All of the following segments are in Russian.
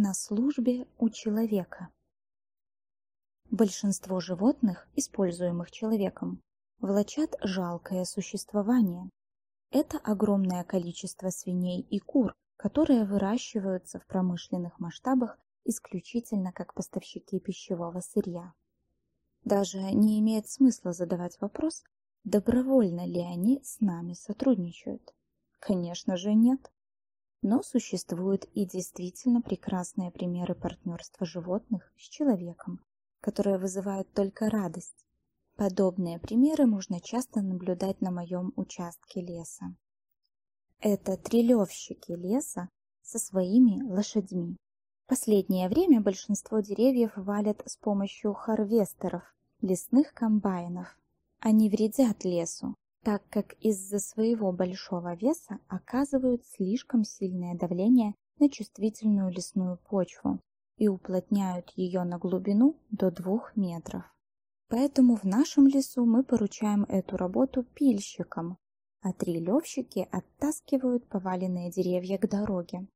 на службе у человека. Большинство животных, используемых человеком, влачат жалкое существование. Это огромное количество свиней и кур, которые выращиваются в промышленных масштабах исключительно как поставщики пищевого сырья. Даже не имеет смысла задавать вопрос, добровольно ли они с нами сотрудничают. Конечно же нет. Но существуют и действительно прекрасные примеры партнерства животных с человеком, которые вызывают только радость. Подобные примеры можно часто наблюдать на моем участке леса. Это трелевщики леса со своими лошадьми. Последнее время большинство деревьев валят с помощью харвестеров, лесных комбайнов. Они вредят лесу, так как из-за своего большого веса оказывают слишком сильное давление на чувствительную лесную почву и уплотняют ее на глубину до двух метров. Поэтому в нашем лесу мы поручаем эту работу пильщикам, а трилевщики оттаскивают поваленные деревья к дороге.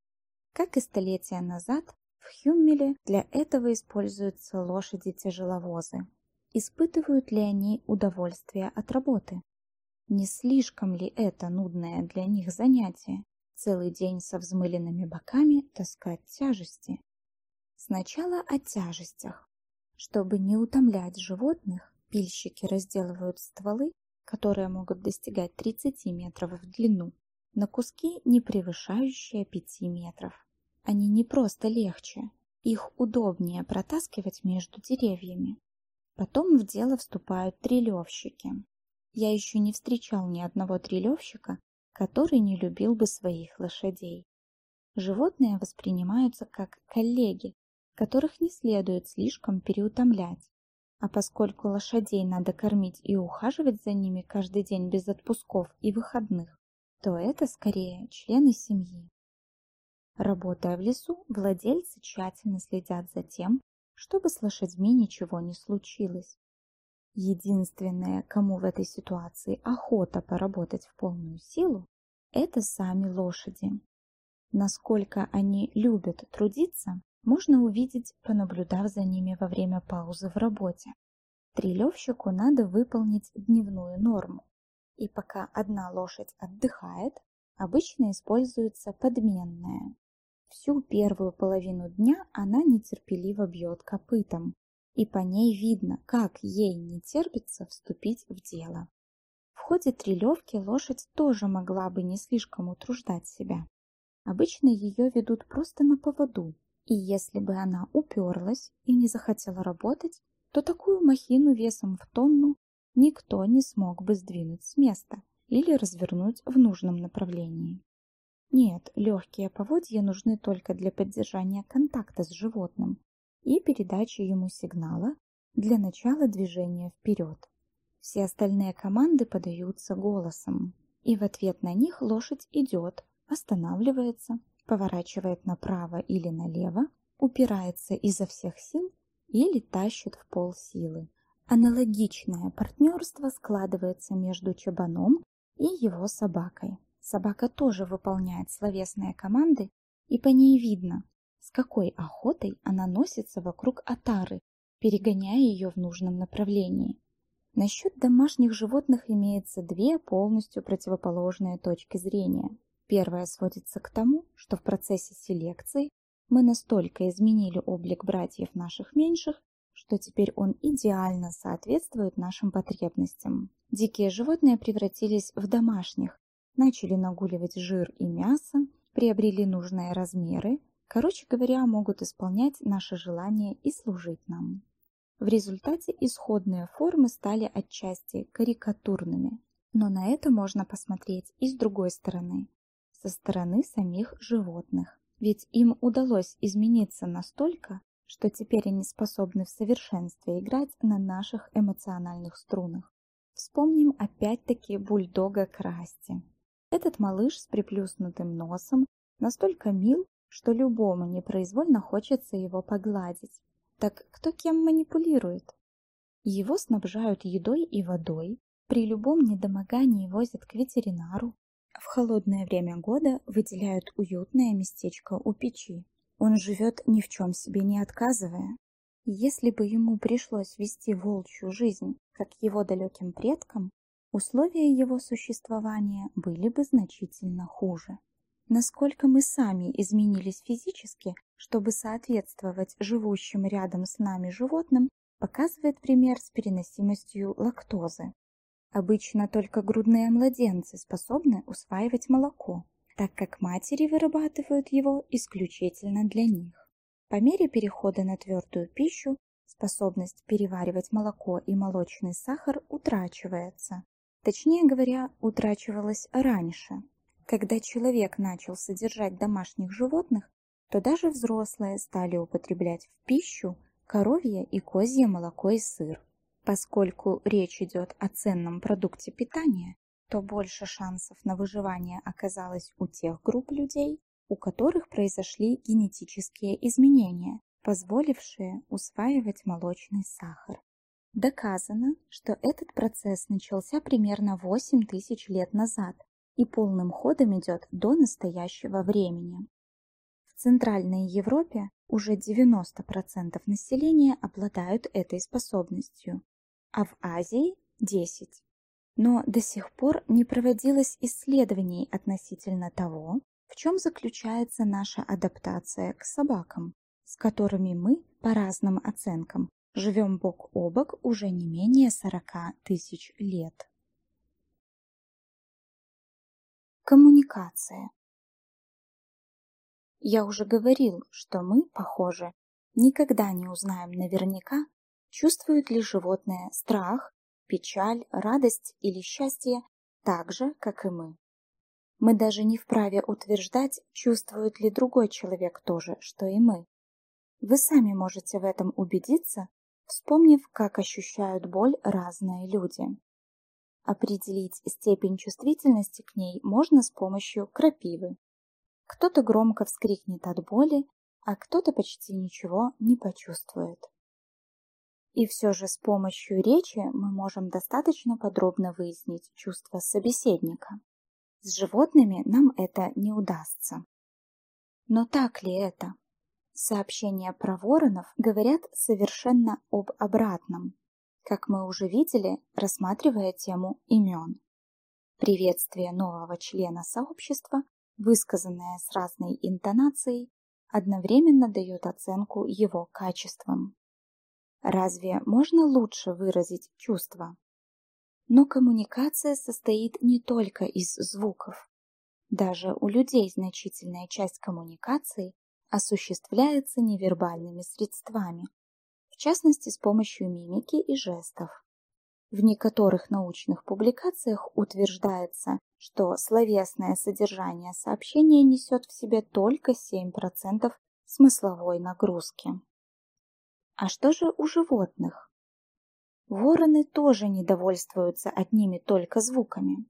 Как и столетия назад, в Хюммеле для этого используются лошади-тяжеловозы. Испытывают ли они удовольствие от работы? Не слишком ли это нудное для них занятие? Целый день со взмыленными боками таскать тяжести. Сначала о тяжестях. Чтобы не утомлять животных, пильщики разделывают стволы, которые могут достигать 30 метров в длину, на куски, не превышающие 5 метров. Они не просто легче, их удобнее протаскивать между деревьями. Потом в дело вступают трелевщики. Я еще не встречал ни одного трелевщика, который не любил бы своих лошадей. Животные воспринимаются как коллеги, которых не следует слишком переутомлять. А поскольку лошадей надо кормить и ухаживать за ними каждый день без отпусков и выходных, то это скорее члены семьи. Работая в лесу, владельцы тщательно следят за тем, чтобы с лошадьми ничего не случилось. Единственное, кому в этой ситуации охота поработать в полную силу, это сами лошади. Насколько они любят трудиться, можно увидеть, понаблюдав за ними во время паузы в работе. Трелевщику надо выполнить дневную норму, и пока одна лошадь отдыхает, обычно используется подменная. Всю первую половину дня она нетерпеливо бьет копытом, и по ней видно, как ей не терпится вступить в дело. В ходе трелевки лошадь тоже могла бы не слишком утруждать себя. Обычно ее ведут просто на поводу, и если бы она уперлась и не захотела работать, то такую махину весом в тонну никто не смог бы сдвинуть с места или развернуть в нужном направлении. Нет, легкие поводья нужны только для поддержания контакта с животным, и передачи ему сигнала для начала движения вперед. Все остальные команды подаются голосом, и в ответ на них лошадь идет, останавливается, поворачивает направо или налево, упирается изо всех сил или тащит в пол силы. Аналогичное партнерство складывается между чабаном и его собакой. Собака тоже выполняет словесные команды, и по ней видно, с какой охотой она носится вокруг отары, перегоняя ее в нужном направлении. Насчет домашних животных имеется две полностью противоположные точки зрения. Первая сводится к тому, что в процессе селекции мы настолько изменили облик братьев наших меньших, что теперь он идеально соответствует нашим потребностям. Дикие животные превратились в домашних, начали нагуливать жир и мясо, приобрели нужные размеры, Короче говоря, могут исполнять наши желания и служить нам. В результате исходные формы стали отчасти карикатурными, но на это можно посмотреть и с другой стороны, со стороны самих животных. Ведь им удалось измениться настолько, что теперь они способны в совершенстве играть на наших эмоциональных струнах. Вспомним опять-таки бульдога Красти. Этот малыш с приплюснутым носом настолько мил, что любому непроизвольно хочется его погладить. Так кто кем манипулирует? Его снабжают едой и водой, при любом недомогании возят к ветеринару, в холодное время года выделяют уютное местечко у печи. Он живет ни в чем себе не отказывая. Если бы ему пришлось вести волчью жизнь, как его далеким предкам, условия его существования были бы значительно хуже. Насколько мы сами изменились физически, чтобы соответствовать живущим рядом с нами животным, показывает пример с переносимостью лактозы. Обычно только грудные младенцы способны усваивать молоко, так как матери вырабатывают его исключительно для них. По мере перехода на твердую пищу способность переваривать молоко и молочный сахар утрачивается. Точнее говоря, утрачивалась раньше. Когда человек начал содержать домашних животных, то даже взрослые стали употреблять в пищу коровье и козье молоко и сыр. Поскольку речь идет о ценном продукте питания, то больше шансов на выживание оказалось у тех групп людей, у которых произошли генетические изменения, позволившие усваивать молочный сахар. Доказано, что этот процесс начался примерно 8 тысяч лет назад и полным ходом идет до настоящего времени. В Центральной Европе уже 90% населения обладают этой способностью, а в Азии – 10%. Но до сих пор не проводилось исследований относительно того, в чем заключается наша адаптация к собакам, с которыми мы, по разным оценкам, живем бок о бок уже не менее 40 тысяч лет. Коммуникация Я уже говорил, что мы, похоже, никогда не узнаем наверняка, чувствуют ли животные страх, печаль, радость или счастье так же, как и мы. Мы даже не вправе утверждать, чувствует ли другой человек то же, что и мы. Вы сами можете в этом убедиться, вспомнив, как ощущают боль разные люди. Определить степень чувствительности к ней можно с помощью крапивы. Кто-то громко вскрикнет от боли, а кто-то почти ничего не почувствует. И все же с помощью речи мы можем достаточно подробно выяснить чувства собеседника. С животными нам это не удастся. Но так ли это? Сообщения про воронов говорят совершенно об обратном, как мы уже видели, рассматривая тему имен. Приветствие нового члена сообщества, высказанное с разной интонацией, одновременно дает оценку его качествам. Разве можно лучше выразить чувства? Но коммуникация состоит не только из звуков. Даже у людей значительная часть коммуникации осуществляется невербальными средствами, частности с помощью мимики и жестов. В некоторых научных публикациях утверждается, что словесное содержание сообщения несет в себе только 7% смысловой нагрузки. А что же у животных? Вороны тоже не довольствуются одними только звуками.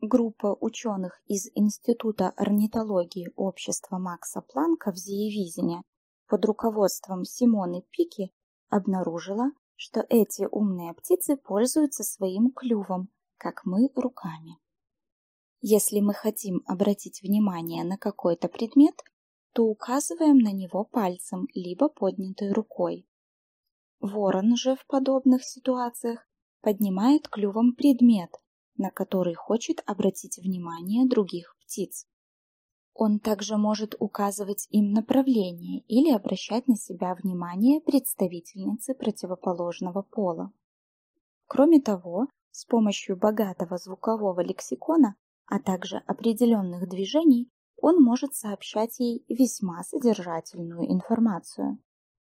Группа ученых из Института орнитологии общества Макса Планка в Зиевизине под руководством Симоны Пики обнаружила, что эти умные птицы пользуются своим клювом, как мы руками. Если мы хотим обратить внимание на какой-то предмет, то указываем на него пальцем либо поднятой рукой. Ворон же в подобных ситуациях поднимает клювом предмет, на который хочет обратить внимание других птиц. Он также может указывать им направление или обращать на себя внимание представительницы противоположного пола. Кроме того, с помощью богатого звукового лексикона, а также определенных движений, он может сообщать ей весьма содержательную информацию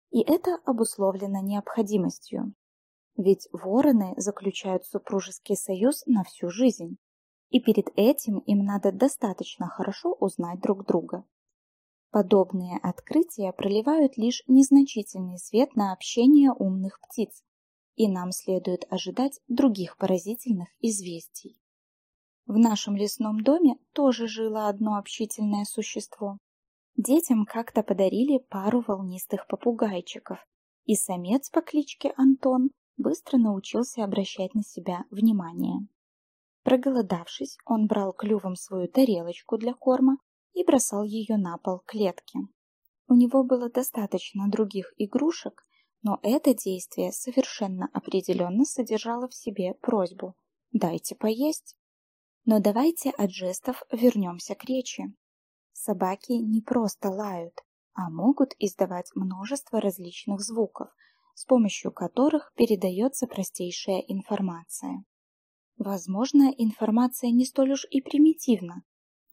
и это обусловлено необходимостью. Ведь вороны заключают супружеский союз на всю жизнь, и перед этим им надо достаточно хорошо узнать друг друга. Подобные открытия проливают лишь незначительный свет на общение умных птиц, и нам следует ожидать других поразительных известий. В нашем лесном доме тоже жило одно общительное существо. Детям как-то подарили пару волнистых попугайчиков, и самец по кличке Антон быстро научился обращать на себя внимание. Проголодавшись, он брал клювом свою тарелочку для корма и бросал ее на пол клетки. у него было достаточно других игрушек, но это действие совершенно определенно содержало в себе просьбу «дайте поесть». Но давайте от жестов вернемся к речи. Собаки не просто лают, а могут издавать множество различных звуков, с помощью которых передается простейшая информация. Возможно, информация не столь уж и примитивна,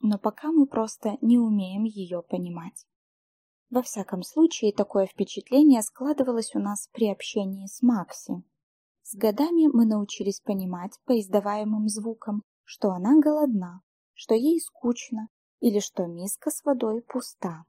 но пока мы просто не умеем ее понимать. Во всяком случае, такое впечатление складывалось у нас при общении с Макси. С годами мы научились понимать по издаваемым звукам, что она голодна, что ей скучно или что миска с водой пуста.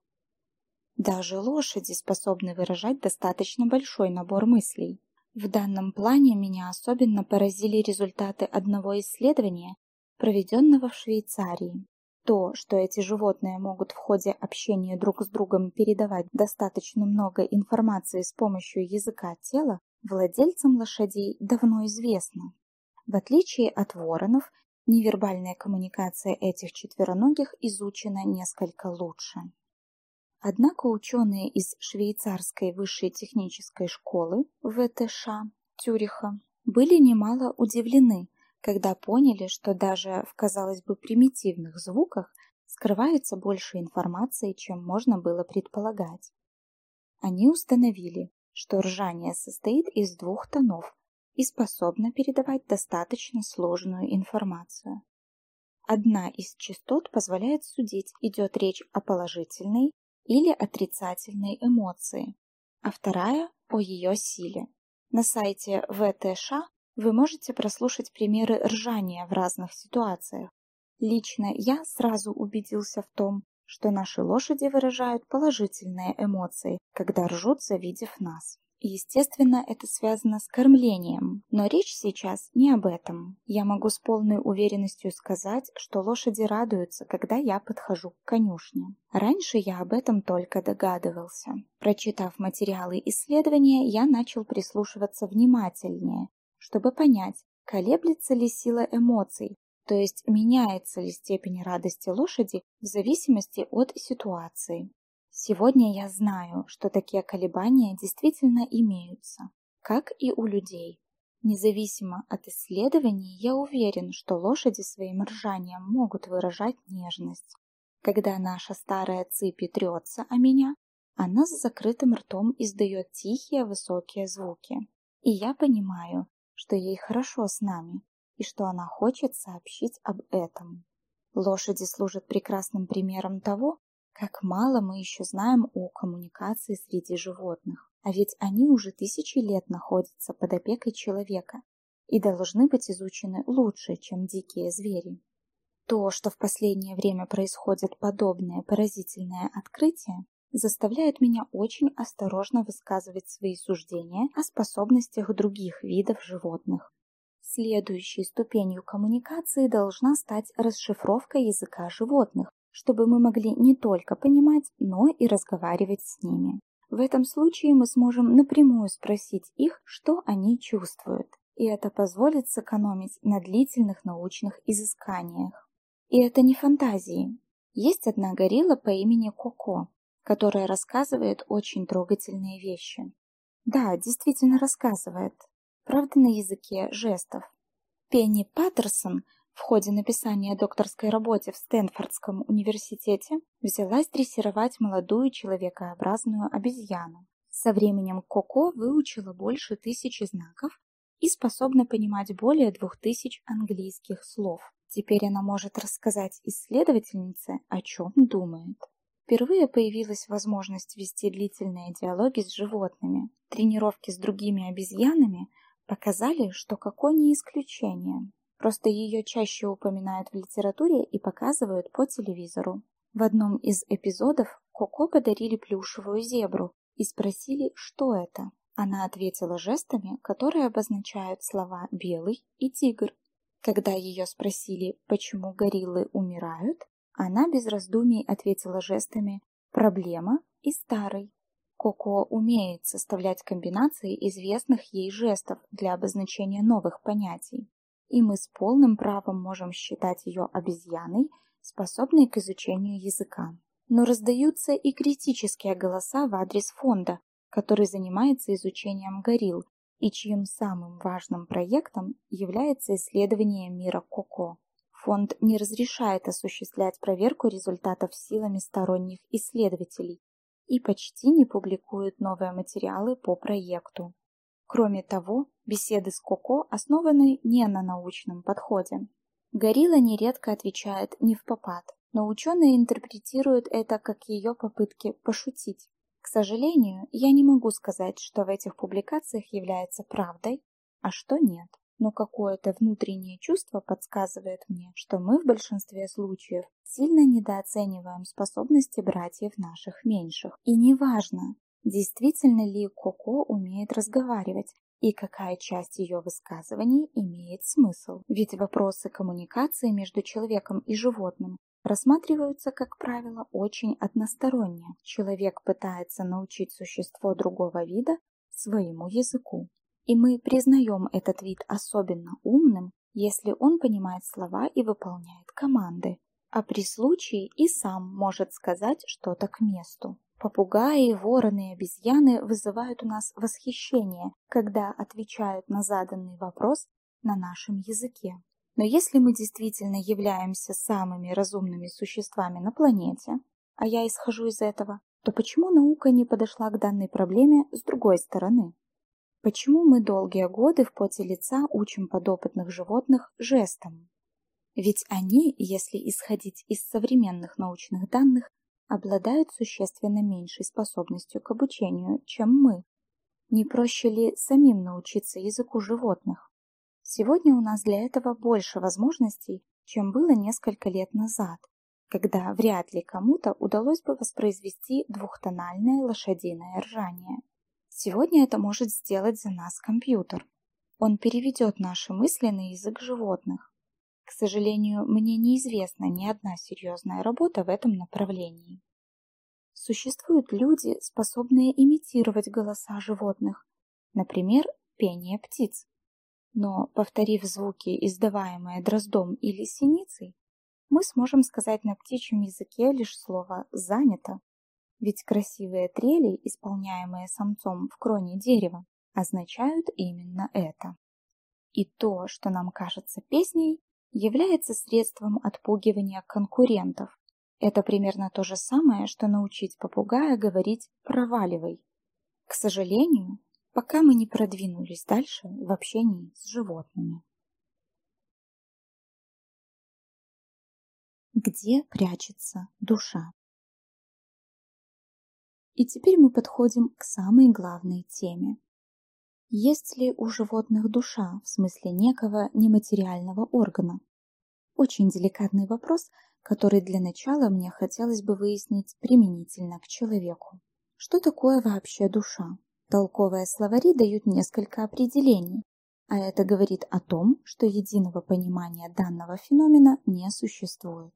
Даже лошади способны выражать достаточно большой набор мыслей. В данном плане меня особенно поразили результаты одного исследования, проведенного в Швейцарии. То, что эти животные могут в ходе общения друг с другом передавать достаточно много информации с помощью языка тела, владельцам лошадей давно известно. В отличие от воронов, невербальная коммуникация этих четвероногих изучена несколько лучше. Однако ученые из швейцарской высшей технической школы ВТШ Тюриха были немало удивлены, когда поняли, что даже в, казалось бы, примитивных звуках скрывается больше информации, чем можно было предполагать. Они установили, что ржание состоит из двух тонов и способно передавать достаточно сложную информацию. Одна из частот позволяет судить, идет речь о положительной или отрицательной эмоции, а вторая – о ее силе. На сайте ВТШ вы можете прослушать примеры ржания в разных ситуациях. Лично я сразу убедился в том, что наши лошади выражают положительные эмоции, когда ржут, завидев нас. Естественно, это связано с кормлением, но речь сейчас не об этом. Я могу с полной уверенностью сказать, что лошади радуются, когда я подхожу к конюшне. Раньше я об этом только догадывался. Прочитав материалы исследования, я начал прислушиваться внимательнее чтобы понять, колеблется ли сила эмоций, то есть меняется ли степень радости лошади в зависимости от ситуации. Сегодня я знаю, что такие колебания действительно имеются, как и у людей. Независимо от исследований, я уверен, что лошади своим ржанием могут выражать нежность. Когда наша старая цыпи трется о меня, она с закрытым ртом издает тихие высокие звуки. И я понимаю, что ей хорошо с нами и что она хочет сообщить об этом. Лошади служат прекрасным примером того, как мало мы еще знаем о коммуникации среди животных, а ведь они уже тысячи лет находятся под опекой человека и должны быть изучены лучше, чем дикие звери. То, что в последнее время происходит подобное поразительное открытие, заставляет меня очень осторожно высказывать свои суждения о способностях других видов животных. Следующей ступенью коммуникации должна стать расшифровка языка животных, чтобы мы могли не только понимать, но и разговаривать с ними. В этом случае мы сможем напрямую спросить их, что они чувствуют, и это позволит сэкономить на длительных научных изысканиях. И это не фантазии. Есть одна горилла по имени Коко, которая рассказывает очень трогательные вещи. Да, действительно рассказывает. Правда, на языке жестов. Пенни Паттерсон в ходе написания докторской работы в Стэнфордском университете взялась дрессировать молодую человекообразную обезьяну. Со временем Коко выучила больше тысячи знаков и способна понимать более двух тысяч английских слов. Теперь она может рассказать исследовательнице, о чем думает. Впервые появилась возможность вести длительные диалоги с животными. Тренировки с другими обезьянами показали, что какое не исключение. Просто ее чаще упоминают в литературе и показывают по телевизору. В одном из эпизодов Коко подарили плюшевую зебру и спросили, что это. Она ответила жестами, которые обозначают слова «белый» и «тигр». Когда ее спросили, почему гориллы умирают, она без раздумий ответила жестами «проблема» и «старый». Коко умеет составлять комбинации известных ей жестов для обозначения новых понятий, и мы с полным правом можем считать ее обезьяной, способной к изучению языка. Но раздаются и критические голоса в адрес фонда, который занимается изучением горилл и чьим самым важным проектом является исследование мира Коко. Фонд не разрешает осуществлять проверку результатов силами сторонних исследователей и почти не публикует новые материалы по проекту. Кроме того, беседы с Коко основаны не на научном подходе. Горилла нередко отвечает не в попад, но ученые интерпретируют это как ее попытки пошутить. К сожалению, я не могу сказать, что в этих публикациях является правдой, а что нет. Но какое-то внутреннее чувство подсказывает мне, что мы в большинстве случаев сильно недооцениваем способности братьев наших меньших. И неважно, действительно ли Коко умеет разговаривать, и какая часть ее высказываний имеет смысл. Ведь вопросы коммуникации между человеком и животным рассматриваются, как правило, очень односторонне. Человек пытается научить существо другого вида своему языку. И мы признаем этот вид особенно умным, если он понимает слова и выполняет команды, а при случае и сам может сказать что-то к месту. Попугаи, вороны и обезьяны вызывают у нас восхищение, когда отвечают на заданный вопрос на нашем языке. Но если мы действительно являемся самыми разумными существами на планете, а я исхожу из этого, то почему наука не подошла к данной проблеме с другой стороны? Почему мы долгие годы в поте лица учим подопытных животных жестам? Ведь они, если исходить из современных научных данных, обладают существенно меньшей способностью к обучению, чем мы. Не проще ли самим научиться языку животных? Сегодня у нас для этого больше возможностей, чем было несколько лет назад, когда вряд ли кому-то удалось бы воспроизвести двухтональное лошадиное ржание. Сегодня это может сделать за нас компьютер. Он переведет наши мысли на язык животных. К сожалению, мне неизвестна ни одна серьезная работа в этом направлении. Существуют люди, способные имитировать голоса животных, например, пение птиц. Но, повторив звуки, издаваемые дроздом или синицей, мы сможем сказать на птичьем языке лишь слово «занято», ведь красивые трели, исполняемые самцом в кроне дерева, означают именно это. И то, что нам кажется песней, является средством отпугивания конкурентов. Это примерно то же самое, что научить попугая говорить «проваливай». К сожалению, пока мы не продвинулись дальше в общении с животными. Где прячется душа? И теперь мы подходим к самой главной теме. Есть ли у животных душа в смысле некого нематериального органа? Очень деликатный вопрос, который для начала мне хотелось бы выяснить применительно к человеку. Что такое вообще душа? Толковые словари дают несколько определений, а это говорит о том, что единого понимания данного феномена не существует.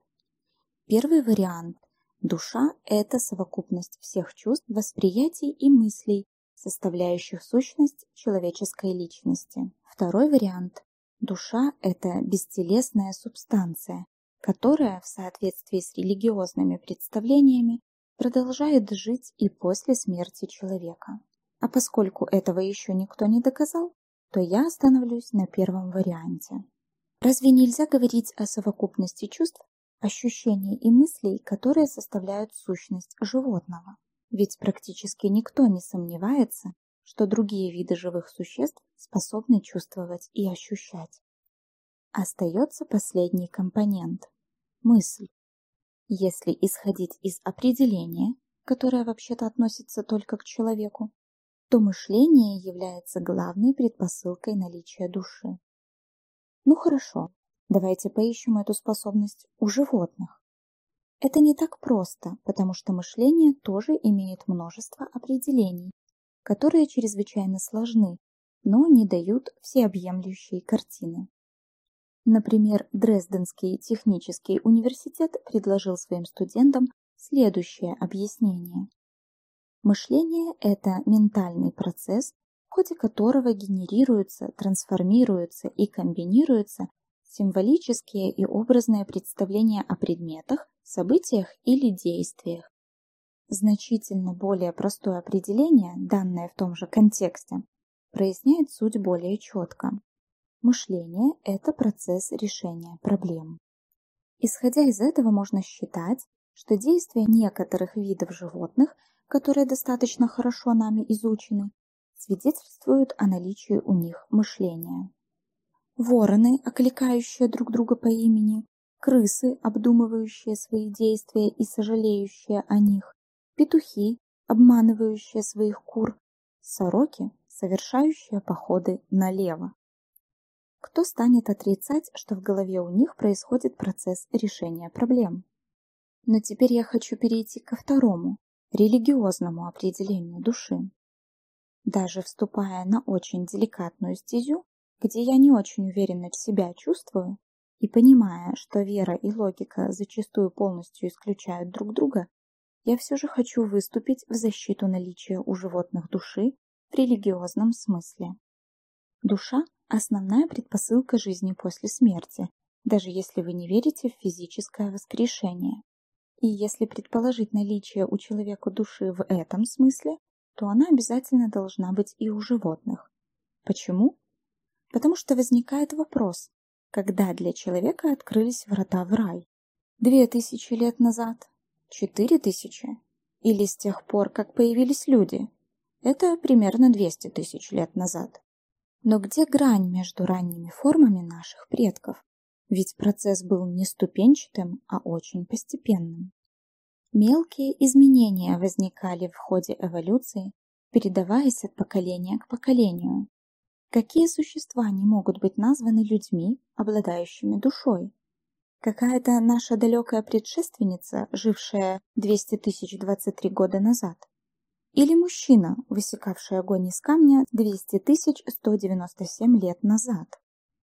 Первый вариант – душа – это совокупность всех чувств, восприятий и мыслей, составляющих сущность человеческой личности. Второй вариант – душа – это бестелесная субстанция, которая в соответствии с религиозными представлениями продолжает жить и после смерти человека. А поскольку этого еще никто не доказал, то я остановлюсь на первом варианте. Разве нельзя говорить о совокупности чувств, ощущений и мыслей, которые составляют сущность животного? Ведь практически никто не сомневается, что другие виды живых существ способны чувствовать и ощущать. Остается последний компонент – мысль. Если исходить из определения, которое вообще-то относится только к человеку, то мышление является главной предпосылкой наличия души. Ну хорошо, давайте поищем эту способность у животных. Это не так просто, потому что мышление тоже имеет множество определений, которые чрезвычайно сложны, но не дают всеобъемлющей картины. Например, Дрезденский технический университет предложил своим студентам следующее объяснение. Мышление – это ментальный процесс, в ходе которого генерируются, трансформируются и комбинируются символические и образные представления о предметах, событиях или действиях. Значительно более простое определение, данное в том же контексте, проясняет суть более четко. Мышление – это процесс решения проблем. Исходя из этого можно считать, что действия некоторых видов животных, которые достаточно хорошо нами изучены, свидетельствуют о наличии у них мышления. Вороны, окликающие друг друга по имени, крысы, обдумывающие свои действия и сожалеющие о них, петухи, обманывающие своих кур, сороки, совершающие походы налево. Кто станет отрицать, что в голове у них происходит процесс решения проблем? Но теперь я хочу перейти ко второму, религиозному определению души. Даже вступая на очень деликатную стезю, где я не очень уверенно себя чувствую, и понимая, что вера и логика зачастую полностью исключают друг друга, я все же хочу выступить в защиту наличия у животных души в религиозном смысле. Душа – основная предпосылка жизни после смерти, даже если вы не верите в физическое воскрешение. И если предположить наличие у человека души в этом смысле, то она обязательно должна быть и у животных. Почему? Потому что возникает вопрос, когда для человека открылись врата в рай? Две тысячи лет назад? Четыре тысячи? Или с тех пор, как появились люди? Это примерно 200 тысяч лет назад. Но где грань между ранними формами наших предков? Ведь процесс был не ступенчатым, а очень постепенным. Мелкие изменения возникали в ходе эволюции, передаваясь от поколения к поколению. Какие существа не могут быть названы людьми, обладающими душой? Какая-то наша далекая предшественница, жившая 200 тысяч 23 года назад? Или мужчина, высекавший огонь из камня 200 тысяч 197 лет назад?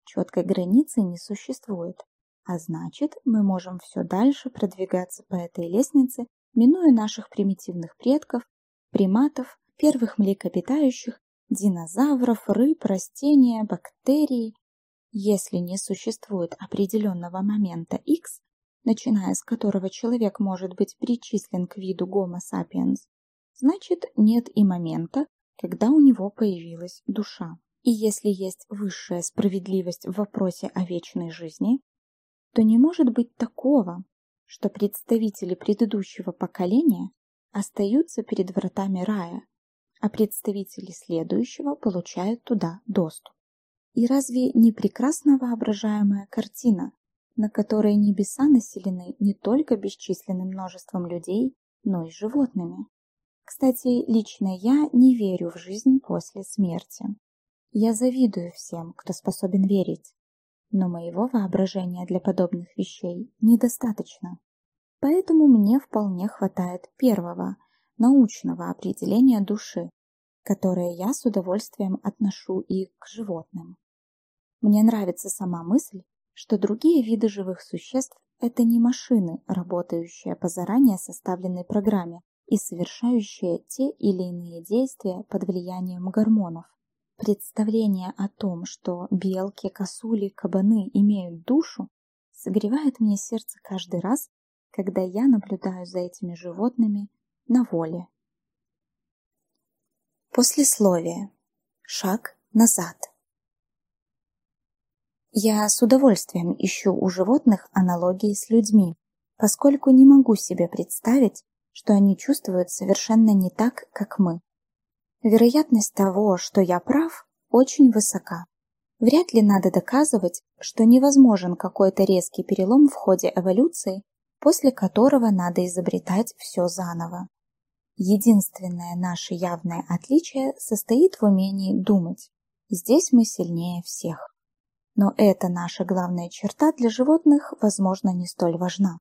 Четкой границы не существует. А значит, мы можем все дальше продвигаться по этой лестнице, минуя наших примитивных предков, приматов, первых млекопитающих динозавров, рыб, растения, бактерий. Если не существует определенного момента X, начиная с которого человек может быть причислен к виду Homo sapiens, значит нет и момента, когда у него появилась душа. И если есть высшая справедливость в вопросе о вечной жизни, то не может быть такого, что представители предыдущего поколения остаются перед вратами рая, а представители следующего получают туда доступ. И разве не прекрасно воображаемая картина, на которой небеса населены не только бесчисленным множеством людей, но и животными? Кстати, лично я не верю в жизнь после смерти. Я завидую всем, кто способен верить, но моего воображения для подобных вещей недостаточно. Поэтому мне вполне хватает первого, научного определения души, которое я с удовольствием отношу и к животным. Мне нравится сама мысль, что другие виды живых существ – это не машины, работающие по заранее составленной программе и совершающие те или иные действия под влиянием гормонов. Представление о том, что белки, косули, кабаны имеют душу, согревает мне сердце каждый раз, когда я наблюдаю за этими животными на воле. Послесловие. Шаг назад. Я с удовольствием ищу у животных аналогии с людьми, поскольку не могу себе представить, что они чувствуют совершенно не так, как мы. Вероятность того, что я прав, очень высока. Вряд ли надо доказывать, что невозможен какой-то резкий перелом в ходе эволюции, после которого надо изобретать все заново. Единственное наше явное отличие состоит в умении думать. Здесь мы сильнее всех. Но эта наша главная черта для животных, возможно, не столь важна.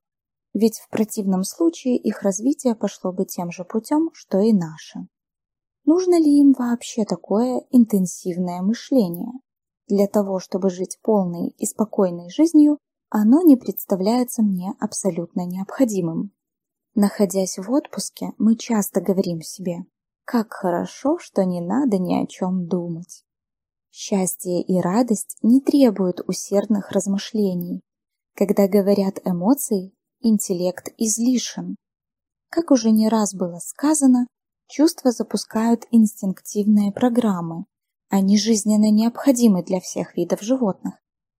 Ведь в противном случае их развитие пошло бы тем же путем, что и наше. Нужно ли им вообще такое интенсивное мышление? Для того, чтобы жить полной и спокойной жизнью, оно не представляется мне абсолютно необходимым. Находясь в отпуске, мы часто говорим себе, как хорошо, что не надо ни о чем думать. Счастье и радость не требуют усердных размышлений. Когда говорят эмоции, интеллект излишен. Как уже не раз было сказано, чувства запускают инстинктивные программы. Они жизненно необходимы для всех видов животных,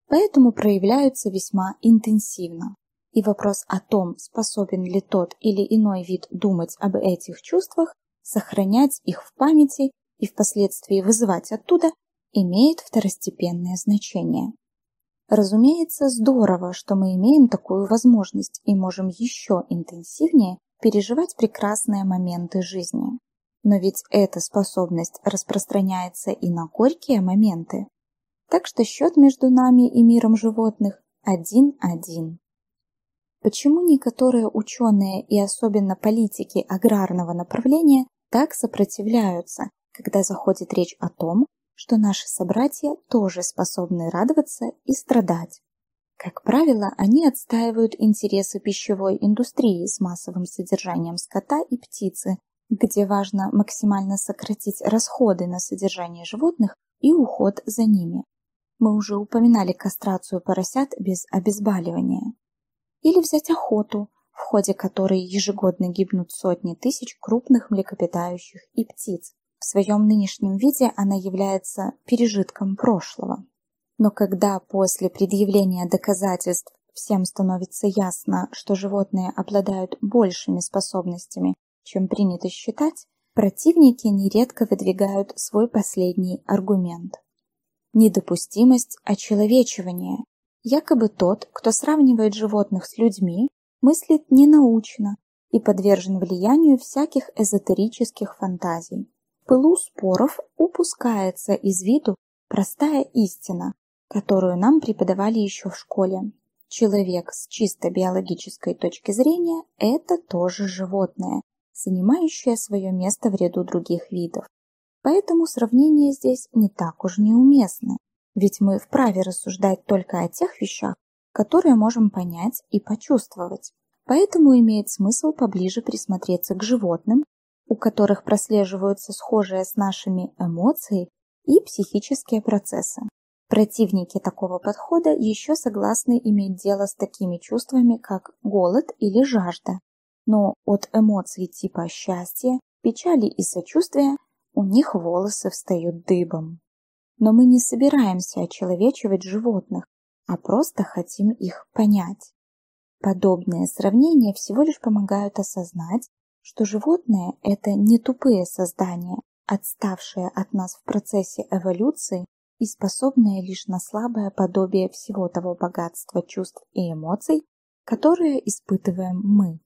поэтому проявляются весьма интенсивно. И вопрос о том, способен ли тот или иной вид думать об этих чувствах, сохранять их в памяти и впоследствии вызывать оттуда, имеет второстепенное значение. Разумеется, здорово, что мы имеем такую возможность и можем еще интенсивнее переживать прекрасные моменты жизни. Но ведь эта способность распространяется и на горькие моменты. Так что счет между нами и миром животных один-один. Почему некоторые ученые и особенно политики аграрного направления так сопротивляются, когда заходит речь о том, что наши собратья тоже способны радоваться и страдать? Как правило, они отстаивают интересы пищевой индустрии с массовым содержанием скота и птицы, где важно максимально сократить расходы на содержание животных и уход за ними. Мы уже упоминали кастрацию поросят без обезболивания. Или взять охоту, в ходе которой ежегодно гибнут сотни тысяч крупных млекопитающих и птиц. В своем нынешнем виде она является пережитком прошлого. Но когда после предъявления доказательств всем становится ясно, что животные обладают большими способностями, чем принято считать, противники нередко выдвигают свой последний аргумент. Недопустимость очеловечивания. Якобы тот, кто сравнивает животных с людьми, мыслит ненаучно и подвержен влиянию всяких эзотерических фантазий. Пылу споров упускается из виду простая истина, которую нам преподавали еще в школе. Человек с чисто биологической точки зрения – это тоже животное, занимающее свое место в ряду других видов. Поэтому сравнение здесь не так уж неуместно, ведь мы вправе рассуждать только о тех вещах, которые можем понять и почувствовать. Поэтому имеет смысл поближе присмотреться к животным, у которых прослеживаются схожие с нашими эмоции и психические процессы. Противники такого подхода еще согласны иметь дело с такими чувствами, как голод или жажда. Но от эмоций типа счастья, печали и сочувствия у них волосы встают дыбом. Но мы не собираемся очеловечивать животных, а просто хотим их понять. Подобные сравнения всего лишь помогают осознать, что животные – это не тупые создания, отставшие от нас в процессе эволюции и способные лишь на слабое подобие всего того богатства чувств и эмоций, которые испытываем мы.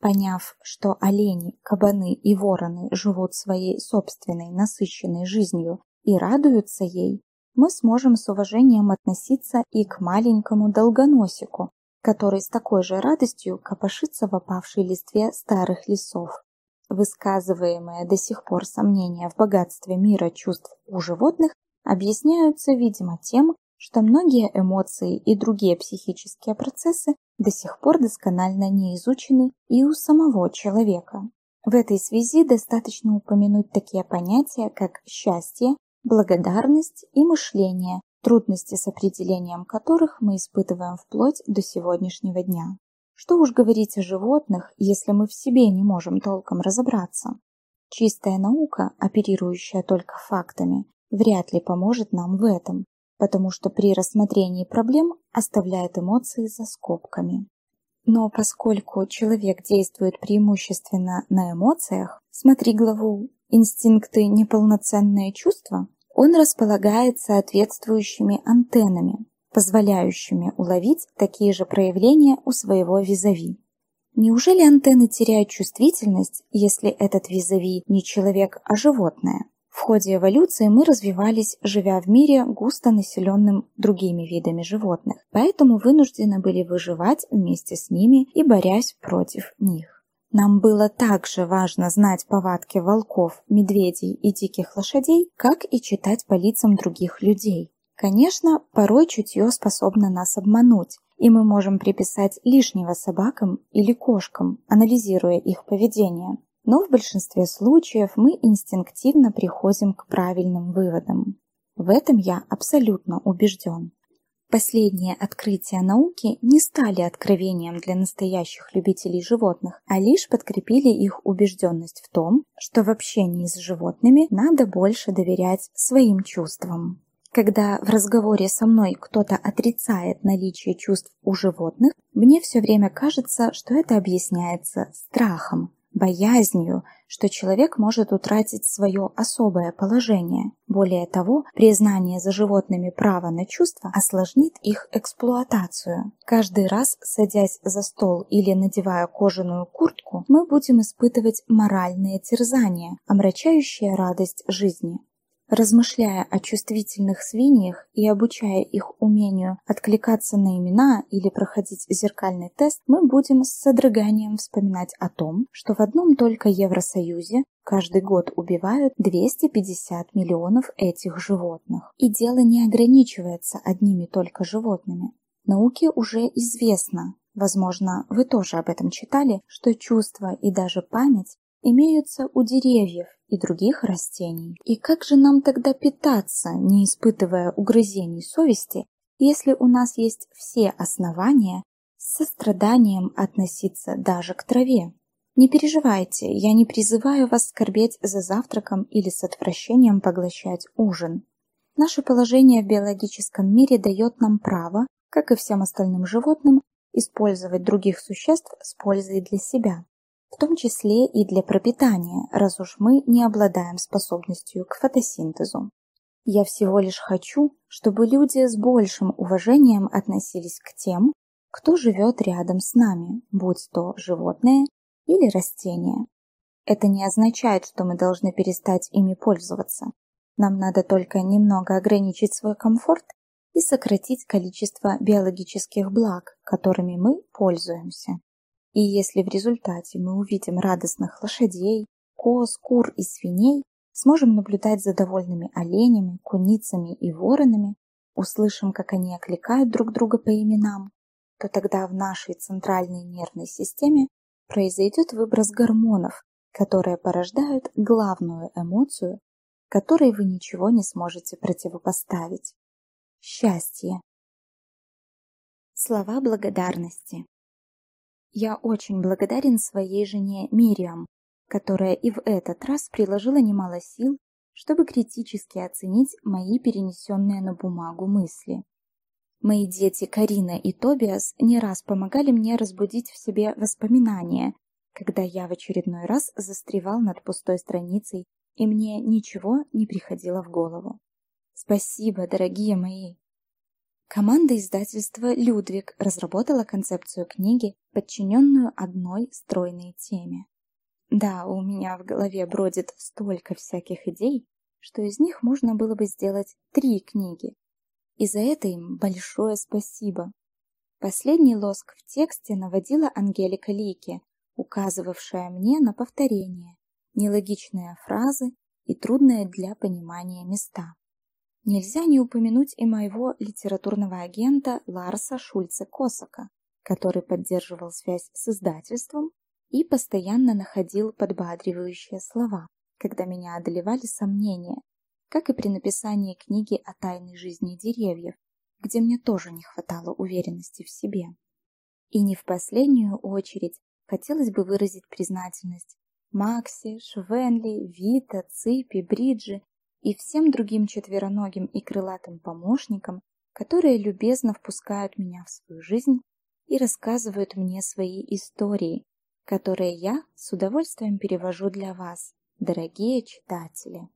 Поняв, что олени, кабаны и вороны живут своей собственной насыщенной жизнью и радуются ей, мы сможем с уважением относиться и к маленькому долгоносику, который с такой же радостью копошится в опавшей листве старых лесов. Высказываемые до сих пор сомнения в богатстве мира чувств у животных объясняются, видимо, тем, что многие эмоции и другие психические процессы до сих пор досконально не изучены и у самого человека. В этой связи достаточно упомянуть такие понятия, как счастье, благодарность и мышление, трудности с определением которых мы испытываем вплоть до сегодняшнего дня. Что уж говорить о животных, если мы в себе не можем толком разобраться. Чистая наука, оперирующая только фактами, вряд ли поможет нам в этом, потому что при рассмотрении проблем оставляет эмоции за скобками. Но поскольку человек действует преимущественно на эмоциях, смотри главу «Инстинкты – неполноценные чувства», он располагает соответствующими антеннами, позволяющими уловить такие же проявления у своего визави. Неужели антенны теряют чувствительность, если этот визави не человек, а животное? В ходе эволюции мы развивались, живя в мире, густо населенным другими видами животных, поэтому вынуждены были выживать вместе с ними и борясь против них. Нам было также важно знать повадки волков, медведей и диких лошадей, как и читать по лицам других людей. Конечно, порой чутье способно нас обмануть, и мы можем приписать лишнего собакам или кошкам, анализируя их поведение но в большинстве случаев мы инстинктивно приходим к правильным выводам. В этом я абсолютно убежден. Последние открытия науки не стали откровением для настоящих любителей животных, а лишь подкрепили их убежденность в том, что в общении с животными надо больше доверять своим чувствам. Когда в разговоре со мной кто-то отрицает наличие чувств у животных, мне все время кажется, что это объясняется страхом, боязнью, что человек может утратить свое особое положение. Более того, признание за животными права на чувства осложнит их эксплуатацию. Каждый раз, садясь за стол или надевая кожаную куртку, мы будем испытывать моральные терзания, омрачающие радость жизни. Размышляя о чувствительных свиньях и обучая их умению откликаться на имена или проходить зеркальный тест, мы будем с содроганием вспоминать о том, что в одном только Евросоюзе каждый год убивают 250 миллионов этих животных. И дело не ограничивается одними только животными. Науке уже известно, возможно, вы тоже об этом читали, что чувства и даже память имеются у деревьев и других растений. И как же нам тогда питаться, не испытывая угрызений совести, если у нас есть все основания с состраданием относиться даже к траве? Не переживайте, я не призываю вас скорбеть за завтраком или с отвращением поглощать ужин. Наше положение в биологическом мире дает нам право, как и всем остальным животным, использовать других существ с пользой для себя в том числе и для пропитания, раз уж мы не обладаем способностью к фотосинтезу. Я всего лишь хочу, чтобы люди с большим уважением относились к тем, кто живет рядом с нами, будь то животные или растения. Это не означает, что мы должны перестать ими пользоваться. Нам надо только немного ограничить свой комфорт и сократить количество биологических благ, которыми мы пользуемся. И если в результате мы увидим радостных лошадей, коз, кур и свиней, сможем наблюдать за довольными оленями, куницами и воронами, услышим, как они окликают друг друга по именам, то тогда в нашей центральной нервной системе произойдет выброс гормонов, которые порождают главную эмоцию, которой вы ничего не сможете противопоставить. Счастье. Слова благодарности. Я очень благодарен своей жене Мириам, которая и в этот раз приложила немало сил, чтобы критически оценить мои перенесенные на бумагу мысли. Мои дети Карина и Тобиас не раз помогали мне разбудить в себе воспоминания, когда я в очередной раз застревал над пустой страницей, и мне ничего не приходило в голову. Спасибо, дорогие мои! Команда издательства «Людвиг» разработала концепцию книги, подчиненную одной стройной теме. Да, у меня в голове бродит столько всяких идей, что из них можно было бы сделать три книги. И за это им большое спасибо. Последний лоск в тексте наводила Ангелика Лики, указывавшая мне на повторение, нелогичные фразы и трудные для понимания места. Нельзя не упомянуть и моего литературного агента Ларса Шульца-Косака, который поддерживал связь с издательством и постоянно находил подбадривающие слова, когда меня одолевали сомнения, как и при написании книги о тайной жизни деревьев, где мне тоже не хватало уверенности в себе. И не в последнюю очередь хотелось бы выразить признательность Макси, Швенли, Вита, Ципи, Бриджи и всем другим четвероногим и крылатым помощникам, которые любезно впускают меня в свою жизнь и рассказывают мне свои истории, которые я с удовольствием перевожу для вас, дорогие читатели.